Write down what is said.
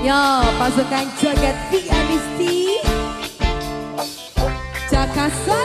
Yo, pasukan joget pianisti Jakarta